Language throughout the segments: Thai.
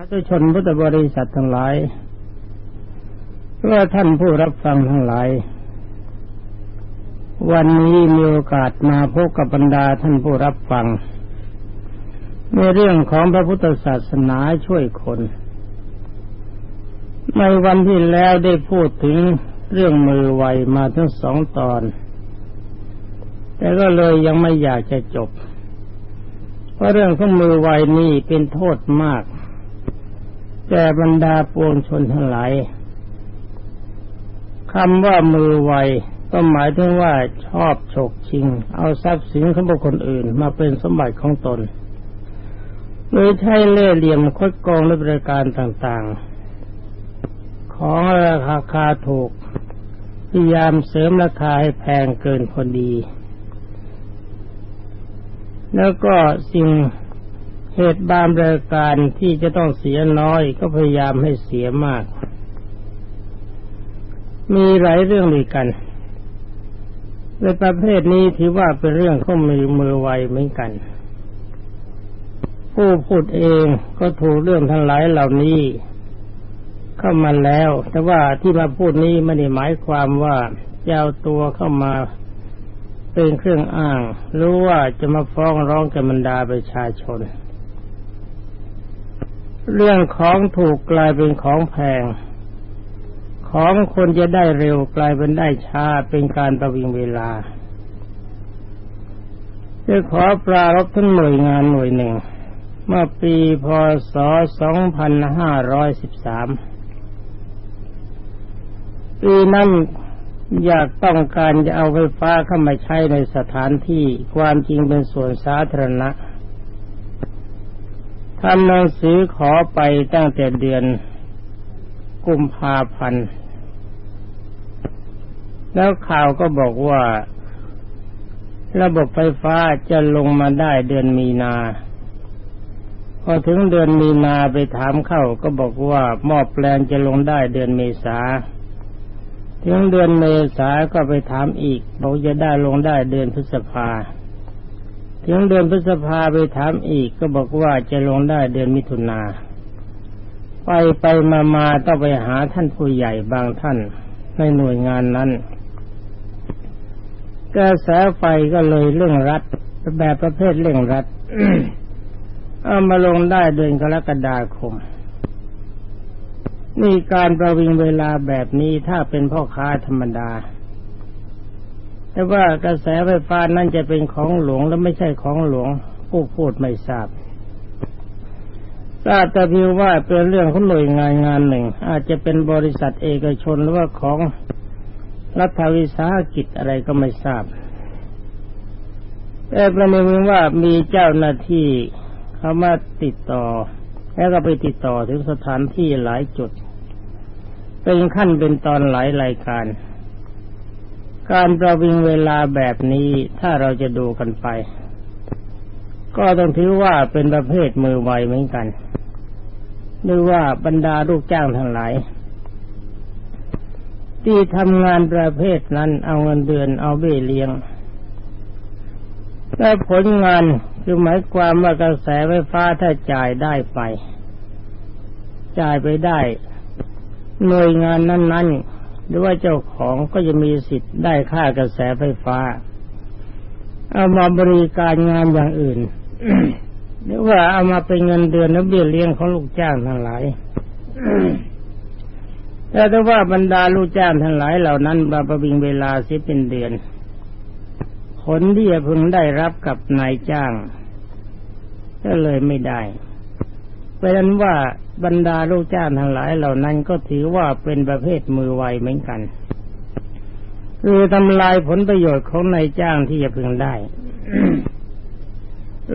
าธุชนพุทธบริษัททั้งหลายเพื่อท่านผู้รับฟังทั้งหลาย วันนี้มีโอกาสมาพบกับบรรดาท่านผู้รับฟัง ในเรื่องของพระพุทธศาสนาช่วยคน ในวันที่แล้วได้พูดถึงเรื่องมือไวมาทั้งสองตอน แต่ก็เลยยังไม่อยากจะจบ เพราะเรื่องของมือไวนี่เป็นโทษมาก แก่บรรดาปวงชนทั้งหลายคำว่ามือไวก็หมายถึงว่าชอบฉกชิง เอาทรัพย์สินของบุคคลอื่น มาเป็นสมบัติของตนโดยใช้เล่ห์เหลี่ยมคดโกงและบริการต่างๆ ของราคาคาถูกพยายามเสริมราคาให้แพงเกินพอดี แล้วก็สิ่ง เหตุบางรายการที่จะต้องเสียน้อยก็พยายามให้เสียมาก มีหลายเรื่องด้วยกันในประเภทนี้ถือว่าเป็นเรื่องข้อมือมือไวเหมือนกัน ผู้พูดเองก็ถูกเรื่องทั้งหลายเหล่านี้ เข้ามาแล้ว แต่ว่าที่มาพูดนี้ไม่ได้หมายความว่าจะเอาตัวเข้ามาเป็นเครื่องอ้าง รู้ว่าจะมาฟ้องร้องกับบรรดาประชาชน เรื่องของถูกกลายเป็นของแพง ของคนจะได้เร็วกลายเป็นได้ช้าเป็นการประวิงเวลาจะขอปรารบทั้งหน่วยงานหน่วยหนึ่ง เมื่อปีพศ 2513 ปีนั้นอยากต้องการจะเอาไฟฟ้าเข้ามาใช้ในสถานที่ความจริงเป็นส่วนสาธารณะ ทำหนังสือขอไปตั้งแต่เดือนกุมภาพันธ์ แล้วข่าวก็บอกว่า ระบบไฟฟ้าจะลงมาได้เดือนมีนา พอถึงเดือนมีนาไปถามเข้าก็บอกว่าหม้อแปลงจะลงได้เดือนเมษา ถึงเดือนเมษาก็ไปถามอีก บอกจะได้ลงได้เดือนพฤษภา ถึงเดือนพฤษภาไปถามอีกก็บอกว่าจะลงได้เดือนมิถุนาไปไปมามาต้องไปหาท่านผู้ใหญ่บางท่านในหน่วยงานนั้นกระแสไฟก็เลยเร่งรัดแบบประเภทเร่งรัดเอามาลงได้เดือนกรกฎาคมนี่การประวิงเวลาแบบนี้ถ้าเป็นพ่อค้าธรรมดา แต่ว่ากระแสไฟฟ้านั่นจะเป็นของหลวงและไม่ใช่ของหลวงผู้พูดไม่ทราบทราบแต่เพียงว่าเป็นเรื่องของหน่วยงานงานหนึ่ง อาจจะเป็นบริษัทเอกชนหรือว่าของรัฐวิสาหกิจอะไรก็ไม่ทราบแต่ประเด็นว่ามีเจ้าหน้าที่เขามาติดต่อ แล้วก็ไปติดต่อถึงสถานที่หลายจุด เป็นขั้นเป็นตอนหลายรายการ การประวิงเวลาแบบนี้ถ้าเราจะดูกันไป ก็ต้องถือว่าเป็นประเภทมือไวเหมือนกันหรือว่าบรรดาลูกจ้างทั้งหลายที่ทำงานประเภทนั้นเอาเงินเดือนเอาเบี้ยเลี้ยงและผลงานคือหมายความว่ากระแสไฟฟ้าถ้าจ่ายได้ไป จ่ายไปได้หน่วยงานนั้นๆ รือว่าเจ้าของก็จะมีสิทธิ์ได้ค่ากระแสไฟฟ้า เอามาบริการงานอย่างอื่น หรือว่าเอามาเป็นเงินเดือนและเบี้ยเลี้ยงของลูกจ้างทั้งหลายแต่ถ้าว่าบรรดาลูกจ้างทั้งหลายเหล่านั้นมาประวิงเวลาสียเป็นเดือน ผลที่จะพึงได้รับกับนายจ้าง ก็เลยไม่ได้ เพราะนั้นว่าบรรดาลูกจ้างทั้งหลายเหล่านั้นก็ถือว่าเป็นประเภทมือไวเหมือนกัน คือทำลายผลประโยชน์ของนายจ้างที่จะพึงได้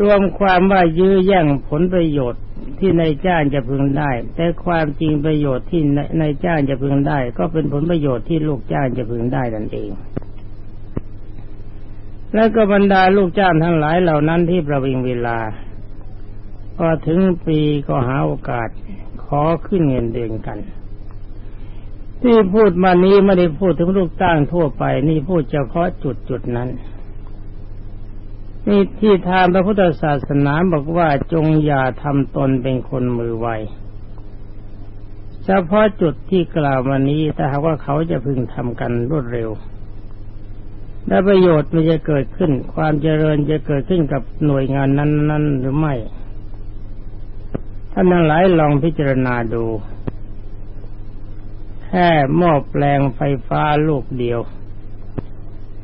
รวมความว่ายื้อแย่งผลประโยชน์ที่นายจ้างจะพึงได้ แต่ความจริงประโยชน์ที่นายจ้างจะพึงได้ ก็เป็นผลประโยชน์ที่ลูกจ้างจะพึงได้นั่นเอง แล้วก็บรรดาลูกจ้างทั้งหลายเหล่านั้นที่ประวิงเวลา พอถึงปีก็หาโอกาสขอขึ้นเงินเดือนกัน ที่พูดมานี้ไม่ได้พูดถึงลูกจ้างทั่วไป นี่พูดเฉพาะจุดจุดนั้นนี่ที่ทางพระพุทธศาสนาบอกว่าจงอย่าทำตนเป็นคนมือไวเฉพาะจุดที่กล่าวมานี้ถ้าหากว่าเขาจะพึงทำกันรวดเร็วและประโยชน์มันจะเกิดขึ้น ความเจริญจะเกิดขึ้นกับหน่วยงานนั้น ๆ หรือไม่ ท่านทั้งหลายลองพิจารณาดู แค่หม้อแปลงไฟฟ้าลูกเดียว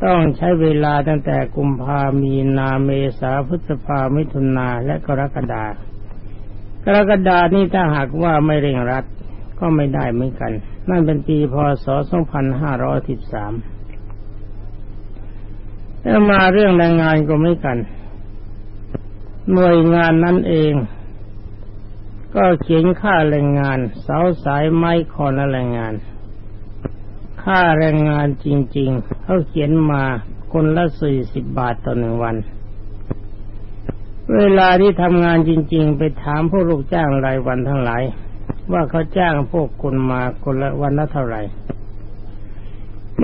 ต้องใช้เวลาตั้งแต่กุมภามีนาเมษาพฤษภามิถุนาและกรกฎากรกฎานี่ถ้าหากว่าไม่เร่งรัดก็ไม่ได้เหมือนกัน นั่นเป็นปีพศ 2513แล้วมาเรื่องแรงงานก็ไม่กัน หน่วยงานนั้นเอง ก็เขียนค่าแรงงาน เสาสายไม้คอนแรงงาน ค่าแรงงานจริง ๆเขาเขียนมาคนละสี่สิบบาทต่อหนึ่งวัน เวลาที่ทำงานจริง ๆ ไปถามพวกลูกจ้างรายวันทั้งหลาย ว่าเขาจ้างพวกคุณมาคนละวันละเท่าไหร่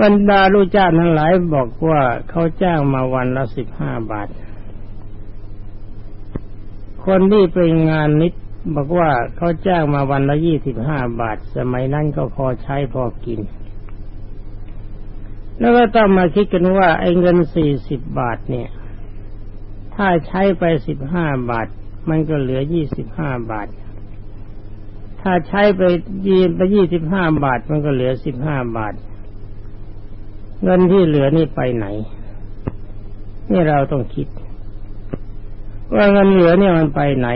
บรรดาลูกจ้างทั้งหลายบอกว่าเขาจ้างมาวันละสิบห้าบาท คนที่ไปงานนิด บอกว่าเขาจ้างมาวันละยี่สิบห้าบาท สมัยนั้นก็พอใช้พอกิน แล้วก็ต้องมาคิดกันว่าไอ้เงินสี่สิบบาทเนี่ย ถ้าใช้ไปสิบห้าบาท มันก็เหลือยี่สิบห้าบาท ถ้าใช้ไปยีไปยี่สิบห้าบาท มันก็เหลือสิบห้าบาท เงินที่เหลือนี่ไปไหน นี่เราต้องคิด ว่าเงินเหลือเนี่ยมันไปไหน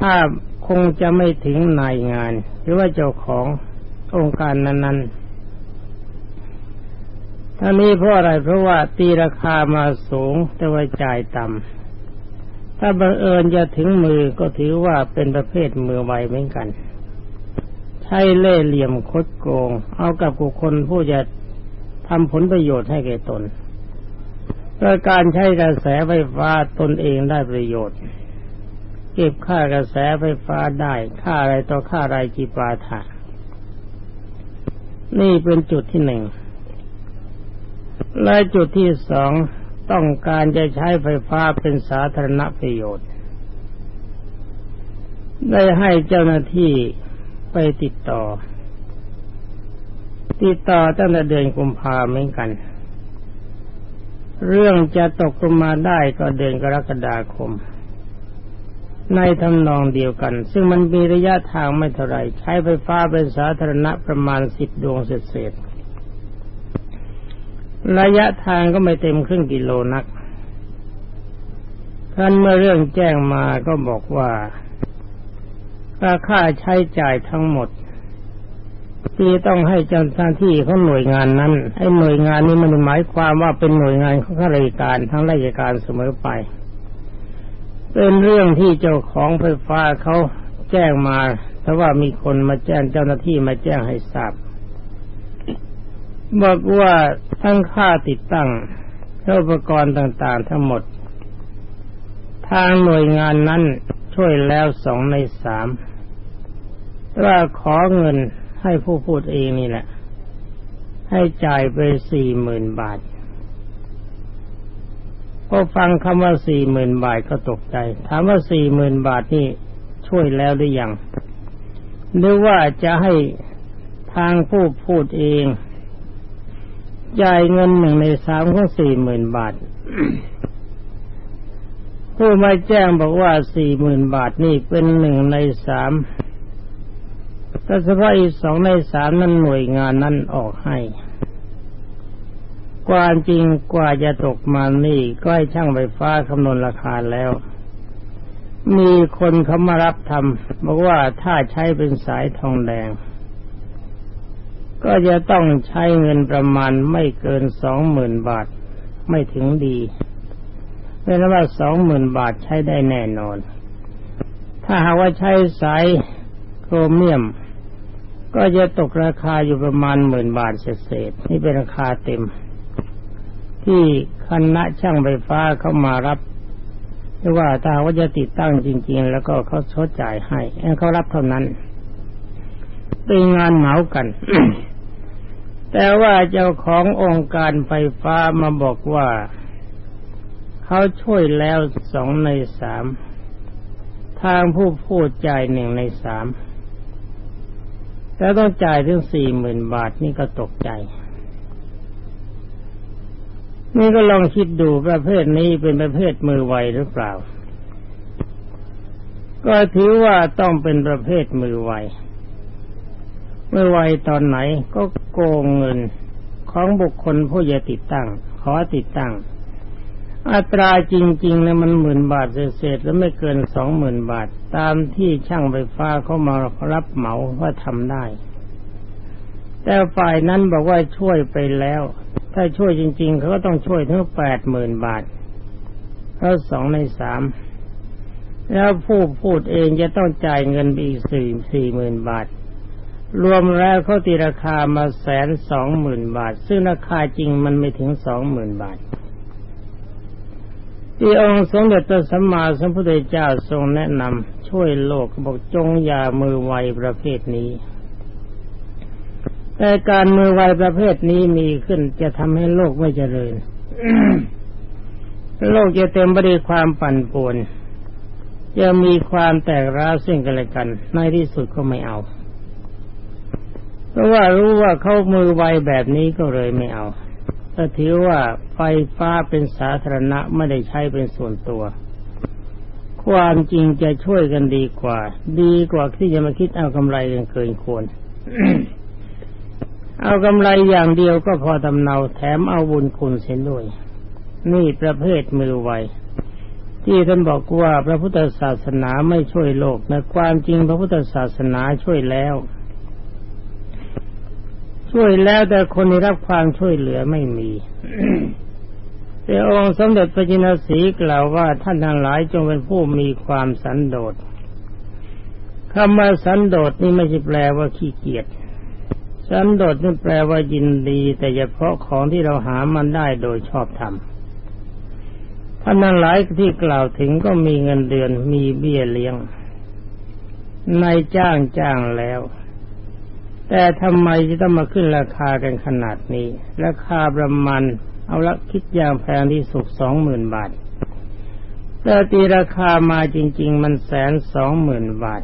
ถ้าคงจะไม่ถึงนายงาน หรือว่าเจ้าขององค์การนั้นๆท่านี้เพราะอะไรเพราะว่าตีราคามาสูงแต่ว่าจ่ายต่ำถ้าบังเอิญจะถึงมือก็ถือว่าเป็นประเภทมือไวเหมือนกัน ใช้เล่เหลี่ยมคดโกง เอากับบุคคลผู้จะทำผลประโยชน์ให้แก่ตนโดยการใช้กระแสไฟฟ้าตนเองได้ประโยชน์ เก็บค่ากระแสไฟฟ้าได้ ค่าอะไรต่อค่าอะไรจีปาถะนี่เป็นจุดที่หนึ่ง และจุดที่สองต้องการจะใช้ไฟฟ้าเป็นสาธารณประโยชน์ ได้ให้เจ้าหน้าที่ไปติดต่อ ติดต่อตั้งแต่เดือนกุมภาเหมือนกัน เรื่องจะตกลงมาได้ก็เดือนกรกฎาคม ในทำนองเดียวกัน ซึ่งมันมีระยะทางไม่เท่าไรใช้ไฟฟ้าเป็นสาธารณะประมาณสิบดวงเศษระยะทางก็ไม่เต็มครึ่งกิโลนัก ท่านเมื่อเรื่องแจ้งมาก็บอกว่าราค่าใช้จ่ายทั้งหมด ที่ต้องให้เจ้าหน้าที่ของหน่วยงานนั้นให้หน่วยงานนี้มันหมายความว่าเป็นหน่วยงานของข้าราชการทั้งราชการเสมอไป เป็นเรื่องที่เจ้าของไฟฟ้าเขาแจ้งมาแต่ว่ามีคนมาแจ้งเจ้าหน้าที่มาแจ้งให้ทราบบอกว่าทั้งค่าติดตั้งอุปกรณ์ต่างๆ ทั้งหมด ทางหน่วยงานนั้นช่วยแล้วสองในสามว่าขอเงินให้ผู้พูดเองนี่แหละ ให้จ่ายไปสี่หมื่นบาท พอฟังคำว่าสี่หมื่นบาทก็ตกใจ ถามว่าสี่หมื่นบาทนี่ช่วยแล้วหรือยัง หรือว่าจะให้ทางผู้พูดเองจ่ายเงินหนึ่งในสามของสี่หมื่นบาท ผู้มาแจ้งบอกว่าสี่หมื่นบาทนี่เป็นหนึ่งในสามแต่เฉพาะอีกสองในสามนั้นหน่วยงานนั้นออกให้ กว่าจริงกว่าจะตกมานี่ก็ให้ช่างไฟฟ้าคำนวณราคาแล้ว มีคนเขามารับทำบอกว่าถ้าใช้เป็นสายทองแดง ก็จะต้องใช้เงินประมาณไม่เกินสองหมื่นบาทไม่ถึงดีเป็นว่าสองหมื่นบาทใช้ได้แน่นอน ถ้าหากว่าใช้สายโครเมียม ก็จะตกราคาอยู่ประมาณหมื่นบาทเศษนี่เป็นราคาเต็ม ที่คณะช่างไฟฟ้าเข้ามารับหรือว่าถ้าว่าจะติดตั้งจริง ๆ แล้วก็เขาชดจ่ายให้เขารับเท่านั้นเป็นงานเหมากัน แต่ว่าเจ้าขององค์การไฟฟ้ามาบอกว่าเขาช่วยแล้วสองในสามทางผู้พูดจ่ายหนึ่งในสามแต่ต้องจ่ายถึงสี่หมื่นบาทนี่ก็ตกใจ นี่ก็ลองคิดดูประเภทนี้เป็นประเภทมือไวหรือเปล่า ก็ถือว่าต้องเป็นประเภทมือไวมือไวตอนไหนก็โกงเงินของบุคคลผู้จะติดตั้ง ขอติดตั้ง อัตราจริงๆแล้วมันหมื่นบาทเศษแล้วไม่เกินสองหมื่นบาท ตามที่ช่างไฟฟ้าเขามารับเหมาว่าทำได้ แต่ฝ่ายนั้นบอกว่าช่วยไปแล้ว ถ้าช่วยจริง ๆ เขาก็ต้องช่วยถึงแปดหมื่นบาทเพราะสองในสามแล้วผู้พูดเองจะต้องจ่ายเงินไปอีกสี่สี่หมื่นบาท รวมแล้วเขาตีราคามาแสนสองหมื่นบาท ซึ่งราคาจริงมันไม่ถึงสองหมื่นบาทที่องค์สมเด็จพระสัมมาสัมพุทธเจ้าทรงแนะนำช่วยโลกบอกจงอย่ามือไวประเภทนี้ แต่การมือไวประเภทนี้มีขึ้นจะทำให้โลกไม่เจริญ โลกจะเต็มไปด้วยความปั่นป่วน จะมีความแตกร้าวซึ่งกันและกัน ในที่สุดก็ไม่เอา เพราะว่ารู้ว่าเขามือไวแบบนี้ก็เลยไม่เอาถ้าถือว่าไฟฟ้าเป็นสาธารณะไม่ได้ใช้เป็นส่วนตัว ความจริงจะช่วยกันดีกว่า ดีกว่าที่จะมาคิดเอากำไรกันเกินควร เอากำไรอย่างเดียวก็พอตำเนาแถมเอาบุญคุณเสียด้วย นี่ประเภทมือไวที่ท่านบอกว่าพระพุทธศาสนาไม่ช่วยโลกนะความจริงพระพุทธศาสนาช่วยแล้ว ช่วยแล้วแต่คนที่รับความช่วยเหลือไม่มีแต่องค์สมเด็จพระจินสีกล่าวว่าท่านทั้งหลายจงเป็นผู้มีความสันโดษคำว่าสันโดษนี่ไม่ใช่แปลว่าขี้เกียจ สันโดษนี่แปลว่ายินดี แต่เฉพาะของที่เราหามันได้โดยชอบธรรมท่านนั้นหลายที่กล่าวถึงก็มีเงินเดือนมีเบี้ยเลี้ยงนายจ้างจ้างแล้ว แต่ทำไมจะต้องมาขึ้นราคากันขนาดนี้ ราคาประมาณเอาละคิดอย่างแพงที่สุดสองหมื่นบาท แต่ตีราคามาจริง ๆ มันแสนสองหมื่นบาท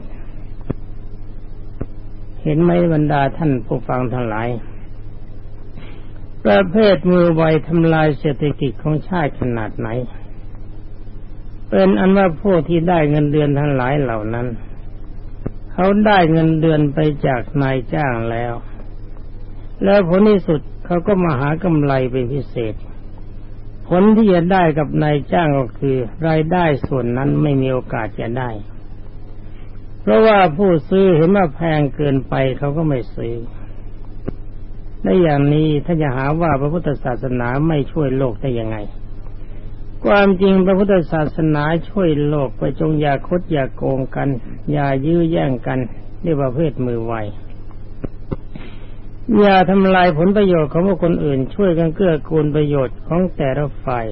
เห็นไหมบรรดาท่านผู้ฟังทั้งหลาย ประเภทมือไวทำลายเศรษฐกิจของชาติขนาดไหน เป็นอันว่าผู้ที่ได้เงินเดือนทั้งหลายเหล่านั้น เขาได้เงินเดือนไปจากนายจ้างแล้ว แล้วผลที่สุดเขาก็มาหากำไรเป็นพิเศษ ผลที่จะได้กับนายจ้างก็คือ รายได้ส่วนนั้นไม่มีโอกาสจะได้ เพราะว่าผู้ซื้อเห็นว่าแพงเกินไปเขาก็ไม่ซื้อในอย่างนี้ถ้าจะหาว่าพระพุทธศาสนาไม่ช่วยโลกได้ยังไง ความจริงพระพุทธศาสนาช่วยโลกไปจงอย่าคดอย่าโกงกัน อย่ายื้อแย่งกันนี่ประเภทมือไวอย่าทำลายผลประโยชน์ของบุคคลอื่น ช่วยกันเกื้อกูลประโยชน์ของแต่ละฝ่าย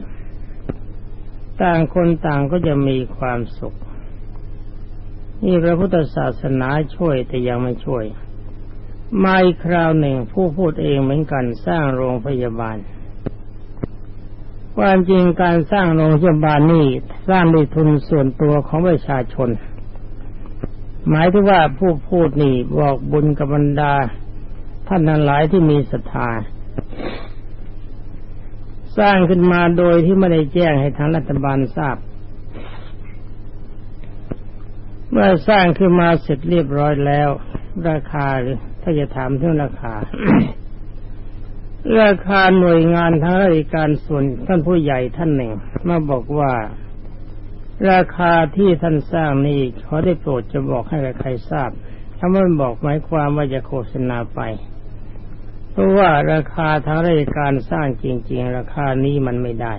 ต่างคนต่างก็จะมีความสุข นี่พระพุทธศาสนาช่วยแต่ยังไม่ช่วย มาอีกคราวหนึ่งผู้พูดเองเหมือนกันสร้างโรงพยาบาล ความจริงการสร้างโรงพยาบาลนี่สร้างด้วยทุนส่วนตัวของประชาชน หมายถึงว่าผู้พูดนี่บอกบุญกับบรรดา ท่านนั้นหลายที่มีศรัทธาสร้างขึ้นมาโดยที่ไม่ได้แจ้งให้ทางรัฐบาลทราบ เมื่อสร้างขึ้นมาเสร็จเรียบร้อยแล้ว ราคาหรือถ้าจะถามเรื่องราคา ราคาหน่วยงานทางราชการส่วนท่านผู้ใหญ่ท่านหนึ่ง มาบอกว่า ราคาที่ท่านสร้างนี้ขอได้โปรดจะบอกให้ใครทราบถ้าไม่บอกหมายความว่าจะโฆษณาไป เพราะว่าราคาทางราชการสร้างจริง ๆ ราคานี้มันไม่ได้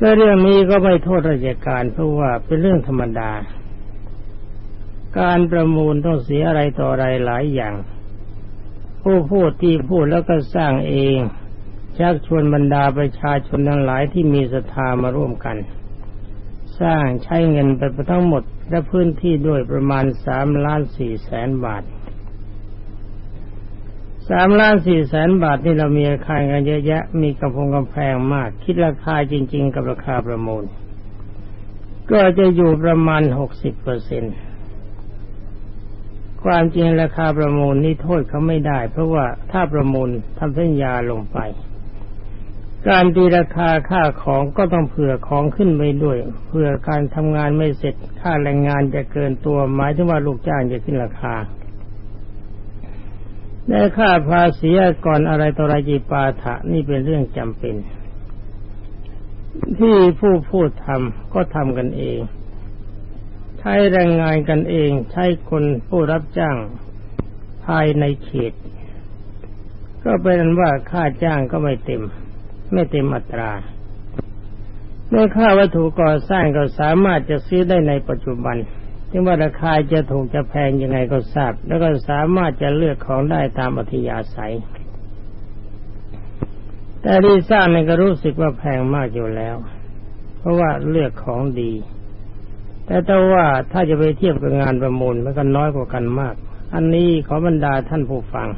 และเรื่องนี้ก็ไม่โทษราชการเพราะว่าเป็นเรื่องธรรมดา การประมูลต้องเสียอะไรต่ออะไรหลายอย่าง ผู้พูดที่พูดแล้วก็สร้างเอง ชักชวนบรรดาประชาชนทั้งหลายที่มีศรัทธามาร่วมกัน สร้างใช้เงินไปทั้งหมดและพื้นที่ด้วยประมาณสามล้านสี่แสนบาท สามล้านสี่แสนบาทนี่เรามีราคารกันเยอะแยะ มีกำพงกำแพงมาก คิดราคาจริง ๆ กับราคาประมูล ก็จะอยู่ประมาณหกสิบเปอร์เซ็นต์คความจริงราคาประมูลนี่โทษเขาไม่ได้ เพราะว่าถ้าประมูลทำสัญญาลงไป การตีราคาค่าของก็ต้องเผื่อของขึ้นไปด้วยเผื่อการทำงานไม่เสร็จค่าแรงงานจะเกินตัวหมายถึงว่าลูกจ้างจะขึ้นราคา ได้ค่าภาษีก่อนอะไรต่ออะไรจีปาถะนี่เป็นเรื่องจำเป็น ที่ผู้พูดทำก็ทำกันเอง ใช้แรงงานกันเอง ใช้คนผู้รับจ้างภายในเขต ก็เป็นว่าค่าจ้างก็ไม่เต็ม ไม่เต็มอัตราเมื่อค่าวัตถุก่อสร้างก็สามารถจะซื้อได้ในปัจจุบันึงว่าราคาจะถูกจะแพงยังไงก็ทราบ แล้วก็สามารถจะเลือกของได้ตามอัธยาศัย แต่ที่สร้างนี่ก็รู้สึกว่าแพงมากอยู่แล้ว เพราะว่าเลือกของดี แต่แต่ว่าถ้าจะไปเทียบกับงานประมูลมันก็น้อยกว่ากันมาก อันนี้ขอบรรดาท่านผู้ฟัง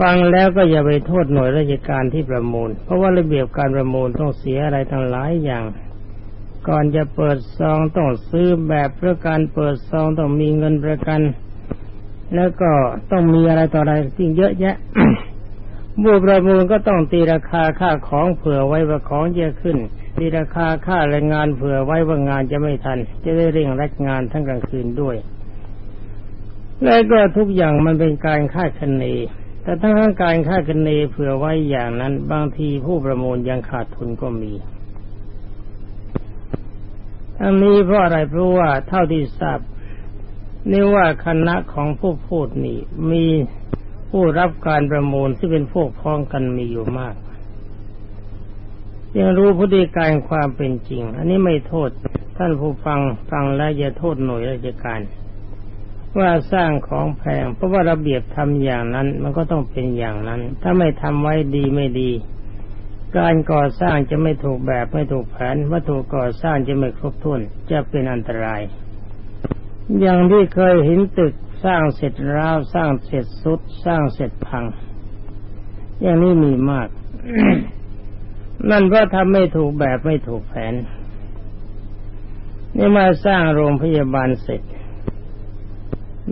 ฟังแล้วก็อย่าไปโทษหน่วยราชการที่ประมูล เพราะว่าระเบียบการประมูลต้องเสียอะไรทั้งหลายอย่าง ก่อนจะเปิดซองต้องซื้อแบบเพื่อการเปิดซองต้องมีเงินประกัน แล้วก็ต้องมีอะไรต่ออะไรสิ่งเยอะแยะบูประมูลก็ต้องตีราคาค่าของเผื่อไว้ว่าของจะขึ้นตีราคาค่าแรงงานเผื่อไว้ว่างานจะไม่ทัน จะได้เร่งรัดงานทั้งกลางคืนด้วย แล้วก็ทุกอย่างมันเป็นการค่าคะเนแต่ทั้งการค่าคะเนเผื่อไว้อย่างนั้น บางทีผู้ประมูลยังขาดทุนก็มี ทั้งนี้เพราะอะไรเพราะว่าเท่าที่ทราบนี่ว่าคณะของผู้พูดนี่มีผู้รับการประมูลที่เป็นพวกพ้องกันมีอยู่มาก ยังรู้พฤติการความเป็นจริง อันนี้ไม่โทษท่านผู้ฟังฟังแล้วอย่าโทษหน่วยราชการ ว่าสร้างของแพงเพราะว่าระเบียบทำอย่างนั้น มันก็ต้องเป็นอย่างนั้น ถ้าไม่ทำไว้ดีไม่ดี การก่อสร้างจะไม่ถูกแบบไม่ถูกแผนวัตถุก่อสร้างจะไม่ครบถ้วนจะเป็นอันตราย อย่างที่เคยเห็นตึกสร้างเสร็จร้าวสร้างเสร็จสุดสร้างเสร็จพัง อย่างนี้มีมาก นั่นเพราะทำไม่ถูกแบบไม่ถูกแผน นี่มาสร้างโรงพยาบาลเสร็จ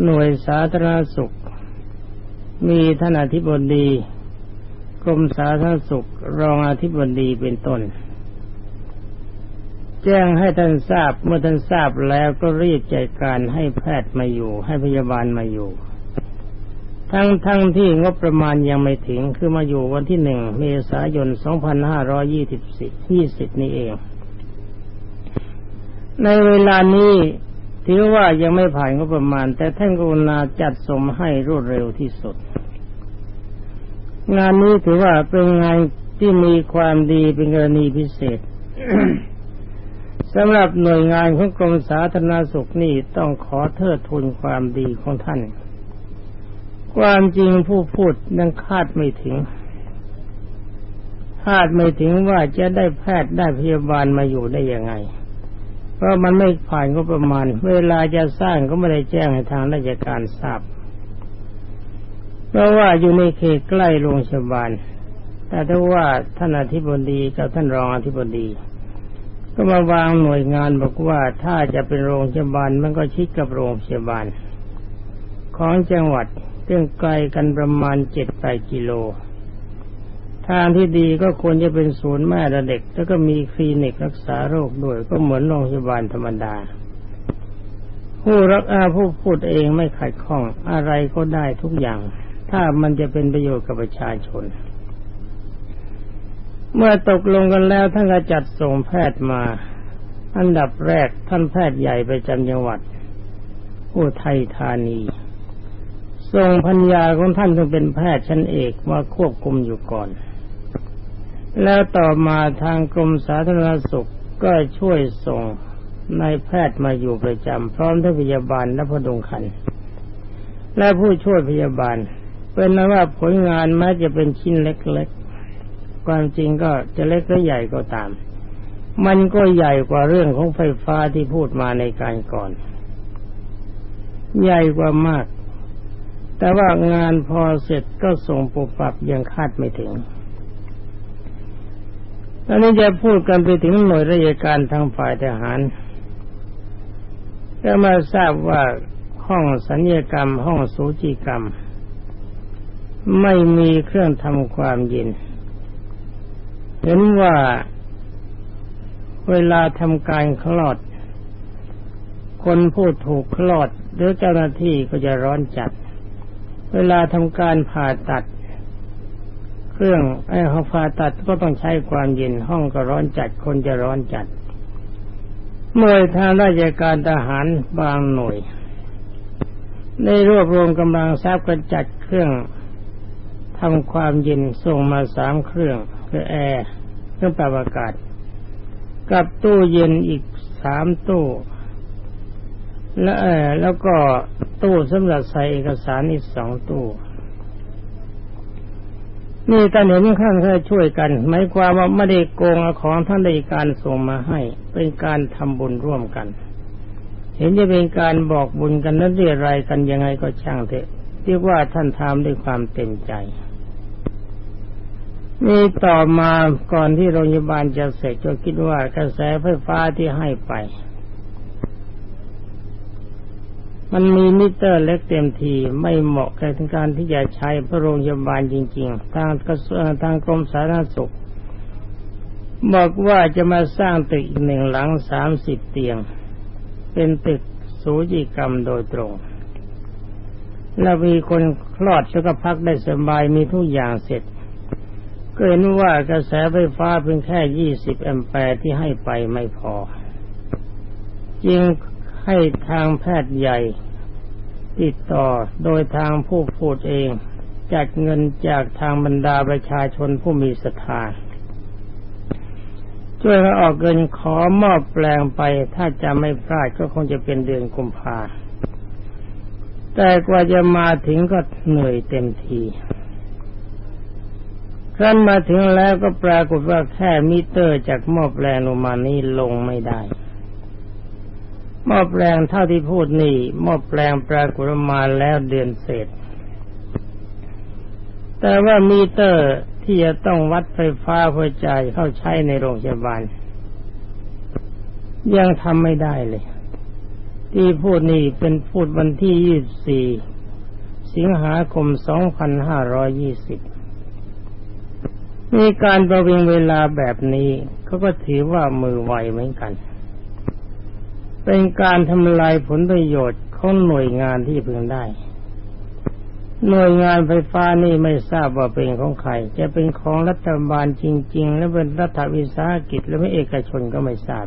หน่วยสาธารณสุข มีท่านอธิบดี กรมสาธารณสุขรองอธิบดีเป็นต้น แจ้งให้ท่านทราบเมื่อท่านทราบแล้วก็รีบจัดการให้แพทย์มาอยู่ ให้พยาบาลมาอยู่ ทั้งทั้งที่งบประมาณยังไม่ถึงคือมาอยู่วันที่หนึ่งเมษายนสองพันห้าร้อยี่สิบสี่ยี่สิบนี้เอง ในเวลานี้ถือว่ายังไม่ผ่านงบประมาณ แต่ท่านกรุณาจัดสมให้รวดเร็วที่สุด งานนี้ถือว่าเป็นงานที่มีความดีเป็นกรณีพิเศษสำหรับหน่วยงานของกรมสาธารณสุขนี่ต้องขอเทิดทูนความดีของท่าน ความจริงผู้พูดยังคาดไม่ถึง คาดไม่ถึงว่าจะได้แพทย์ได้พยาบาลมาอยู่ได้ยังไง เพราะมันไม่ผ่านก็ประมาณ เวลาจะสร้างก็ไม่ได้แจ้งให้ทางราชการทราบ เพราะว่าอยู่ในเขตใกล้โรงพยาบาล แต่ถ้าว่าท่านอธิบดีกับท่านรองอธิบดี ก็มาวางหน่วยงานบอกว่าถ้าจะเป็นโรงพยาบาลมันก็ชิดกับโรงพยาบาล ของจังหวัดเรื่องไกลกันประมาณเจ็ดแปดกิโล ทางที่ดีก็ควรจะเป็นศูนย์แม่และเด็ก แล้วก็มีคลินิกรักษาโรคด้วยก็เหมือนโรงพยาบาลธรรมดาผู้รักอาผู้พูดเองไม่ขัดข้องอะไรก็ได้ทุกอย่าง ถ้ามันจะเป็นประโยชน์กับประชาชน เมื่อตกลงกันแล้วท่านก็จัดส่งแพทย์มา อันดับแรกท่านแพทย์ใหญ่ประจำจังหวัดผู้ไทยธานีส่งพัญญาของท่านซึ่งเป็นแพทย์ชั้นเอกมาควบคุมอยู่ก่อน แล้วต่อมาทางกรมสาธารณสุขก็ช่วยส่งนายแพทย์มาอยู่ประจำพร้อมทั้งพยาบาลและพดุงคันและผู้ช่วยพยาบาล เป็นนว่าผลงานแม้จะเป็นชิ้นเล็กๆ ความจริงก็จะเล็กหรือใหญ่ก็ตาม มันก็ใหญ่กว่าเรื่องของไฟฟ้าที่พูดมาในการก่อน ใหญ่กว่ามาก แต่ว่างานพอเสร็จก็ส่งปุบปับยังคาดไม่ถึงอันนี้จะพูดกันไปถึงหน่วยราชการทางฝ่ายทหารก็มาทราบว่าห้องสัญญกรรม ห้องสูจิกรรม ไม่มีเครื่องทำความเย็น เห็นว่าเวลาทำการคลอด คนผู้ถูกคลอด หรือเจ้าหน้าที่ก็จะร้อนจัด เวลาทำการผ่าตัด เครื่องไอ้ห้องผ่าตัดก็ต้องใช้ความเย็นห้องก็ร้อนจัด คนจะร้อนจัด เมื่อทางราชการทหารบางหน่วยได้รวบรวมกำลังทรัพย์กันจัดเครื่อง ทำความเย็นส่งมาสามเครื่องคือแอร์เครื่องปรับอากาศ กับตู้เย็นอีกสามตู้ และเออแล้วก็ตู้สำหรับใส่เอกสารอีกสองตู้นี่การเห็นข้างเคยช่วยกันหมายความว่าไม่ได้โกงอของท่านใดการส่งมาให้ เป็นการทำบุญร่วมกัน เห็นจะเป็นการบอกบุญกันนั้นเรียอะไรกันยังไงก็ช่างเถอะเรียกว่าท่านทำด้วยความเต็มใจ นี่ต่อมาก่อนที่โรงพยาบาลจะเสร็จก็คิดว่ากระแสไฟฟ้าที่ให้ไป มันมีมิเตอร์เล็กเต็มทีไม่เหมาะกับการที่จะใช้พระโรงพยาบาลจริง ๆ ทางกระทรวงทางกรมสาธารณสุข บอกว่าจะมาสร้างตึกหนึ่งหลังสามสิบเตียง เป็นตึกสูจิกรรมโดยตรง แล้วมีคนคลอดแล้วก็พักได้สบายมีทุกอย่างเสร็จ ก็เห็นว่ากระแสไฟฟ้าเพียงแค่ยี่สิบแอมแปร์ที่ให้ไปไม่พอ จึงให้ทางแพทย์ใหญ่ ติดต่อโดยทางผู้พูดเอง จัดเงินจากทางบรรดาประชาชนผู้มีศรัทธาช่วยเขาออกเงินขอมอบแปลงไป ถ้าจะไม่พลาดก็คงจะเป็นเดือนกุมภาแต่กว่าจะมาถึงก็เหนื่อยเต็มที รั้นมาถึงแล้วก็ปรากฏว่าแค่มิเตอร์จากหม้อแปลงลงมานี่ลงไม่ได้หม้อแปลงเท่าที่พูดนี่หม้อแปลงปรากฏมาแล้วเดือนเสร็จแต่ว่ามิเตอร์ที่จะต้องวัดไฟฟ้าเพื่อจ่ายเข้าใช้ในโรงพยาบาล ยังทำไม่ได้เลย ที่พูดนี่เป็นพูดวันที่ยี่สิงหาคมสองพันห้าร้อยี่สิบ มีการประวิงเวลาแบบนี้เขาก็ถือว่ามือไวเหมือนกัน เป็นการทำลายผลประโยชน์ของหน่วยงานที่พึงได้ หน่วยงานไฟฟ้านี่ไม่ทราบว่าเป็นของใคร จะเป็นของรัฐบาลจริง ๆ และเป็นรัฐวิสาหกิจและไม่เอกชนก็ไม่ทราบ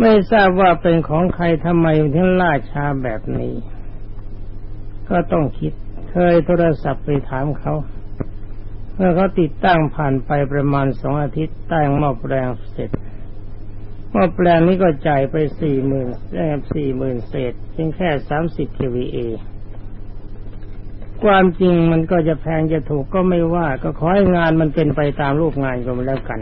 ไม่ทราบว่าเป็นของใครทำไมถึงล่าช้าแบบนี้ ก็ต้องคิดเคยโทรศัพท์ไปถามเขา เมื่อเขาติดตั้งผ่านไปประมาณสองอาทิตย์ตั้งหม้อแปลงเสร็จหม้อแปลงนี้ก็จ่ายไปสี่หมื่นสี่หมื่นเศษเพียงแค่สามสิบ kVA ความจริงมันก็จะแพงจะถูกก็ไม่ว่า ก็ขอให้งานมันเป็นไปตามรูปงานก็แล้วกัน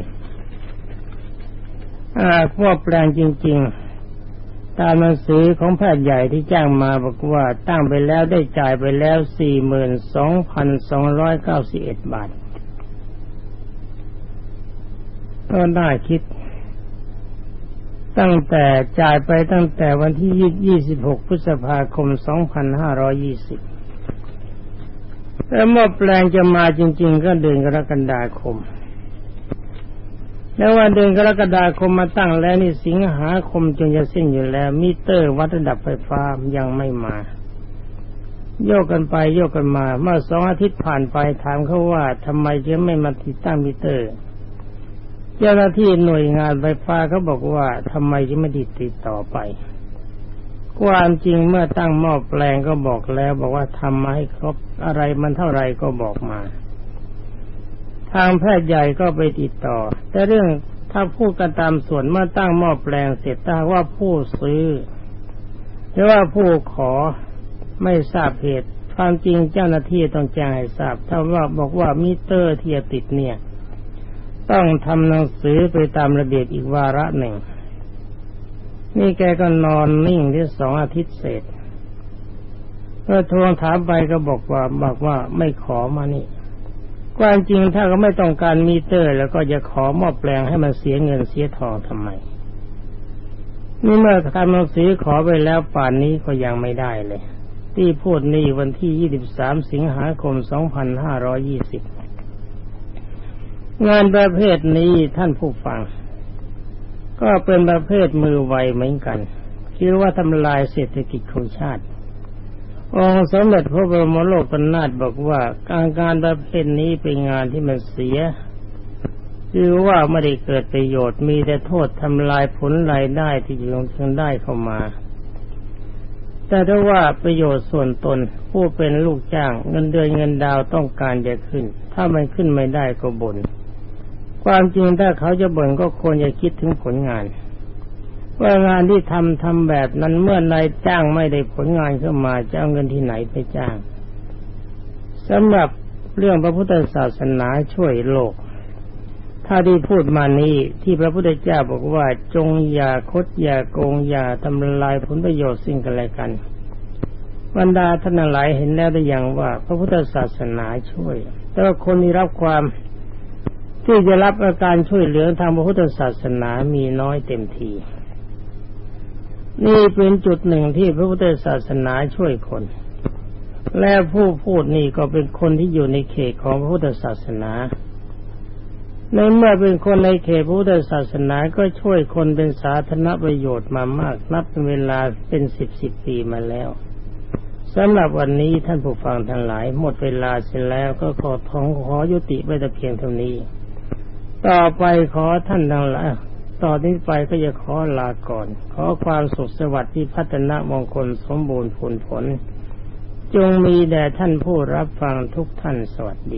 อ่าพวกแปลงจริง ๆตามหนังสือของแพทย์ใหญ่ที่จ้างมาบอกว่าตั้งไปแล้วได้จ่ายไปแล้วสี่หมื่นสองพันสองร้อยเก้าสิบเอ็ดบาท ก็ได้คิด ตั้งแต่จ่ายไปตั้งแต่วันที่ยี่สิบหกพฤษภาคมสองพันห้าร้อยี่สิบแล้วเมื่อแปลงจะมาจริง ๆ ก็เดือนกรกฎาคม แล้ววันเดือนกรกฎาคมมาตั้งแล้วนี่สิงหาคมจนจะสิ้นอยู่แล้ว มิเตอร์วัดระดับไฟฟ้ายังไม่มาโยกกันไปโยกกันมา เมื่อสองอาทิตย์ผ่านไปถามเขาว่าทำไมจึงไม่มาติดตั้งมิเตอร์ เจ้าหน้าที่หน่วยงานไฟฟ้าเขาบอกว่าทำไมจะไม่ติดติดต่อไปความจริงเมื่อตั้งหม้อแปลงก็บอกแล้ว บอกว่าทำมาให้ครบอะไรมันเท่าไรก็บอกมา ทางแพทย์ใหญ่ก็ไปติดต่อ แต่เรื่องถ้าพูดกันตามส่วนเมื่อตั้งหม้อแปลงเสร็จถ้าว่าผู้ซื้อ หรือว่าผู้ขอไม่ทราบเหตุความจริงเจ้าหน้าที่ต้องแจ้งให้ทราบ ถ้าว่าบอกว่ามิเตอร์ที่ติดเนี่ย ต้องทำหนังสือไปตามระเบียบอีกวาระหนึ่ง นี่แกก็นอนนิ่งที่สองอาทิตย์เสร็จเมื่อทวงถามไปก็บอกว่าบอกว่าไม่ขอมานี่ความจริงถ้าก็ไม่ต้องการมีเตอร์ แล้วก็จะขอมอบแปลงให้มันเสียเงินเสียทองทำไมนี่เมื่อทำหนังสือขอไปแล้วป่านนี้ก็ยังไม่ได้เลย ที่พูดนี่วันที่23สิบสามสิงหาคม2520งาร้อยี่สิบ งานประเภทนี้ท่านผู้ฟัง ก็เป็นประเภทมือไวเหมือนกันคิดว่าทำลายเศรษฐกิจของชาติ องสมเด็จพระบรมโลกนาถบอกว่าการการประเภทนี้เป็นงานที่มันเสีย คือว่าไม่ได้เกิดประโยชน์มีแต่โทษทำลายผลรายได้ที่จะลงทุนได้เข้ามา แต่ถ้าว่าประโยชน์ส่วนตนผู้เป็นลูกจ้างเงินเดือนเงินดาวต้องการจะขึ้น ถ้ามันขึ้นไม่ได้ก็บน่น ความจริงถ้าเขาจะบ่นก็ควรจะคิดถึงผลงาน ว่างานที่ทำทำแบบนั้นเมื่อนายจ้างไม่ได้ผลงานเข้ามาจะเอาเงินที่ไหนไปจ้างสำหรับเรื่องพระพุทธศาสนาช่วยโลก ถ้าที่พูดมานี้ที่พระพุทธเจ้าบอกว่าจงอย่าคดอย่าโกงอย่าทำลายผลประโยชน์สิ่งกันและกันบรรดาท่านหลายเห็นแล้วได้อย่างว่า พระพุทธศาสนาช่วย แต่ว่าคนที่รับความ ที่จะรับอาการช่วยเหลือทางพระพุทธศาสนามีน้อยเต็มที นี่เป็นจุดหนึ่งที่พระพุทธศาสนาช่วยคน และผู้พูดนี่ก็เป็นคนที่อยู่ในเขตของพระพุทธศาสนา ในเมื่อเป็นคนในเขตพระพุทธศาสนาก็ช่วยคนเป็นสาธารณประโยชน์มามาก นับเป็นเวลาเป็นสิบสิบปีมาแล้วสำหรับวันนี้ท่านผู้ฟังทั้งหลายหมดเวลาเสร็จแล้วก็ขอท้องขอยุติไว้แต่เพียงเท่านี้ ต่อไปขอท่านทั้งหลายต่อนี้ไปก็จะขอลาก่อน ขอความสุขสวัสดิ์ที่พัฒนามงคลสมบูรณ์ผลผล จงมีแด่ท่านผู้รับฟังทุกท่านสวัสดี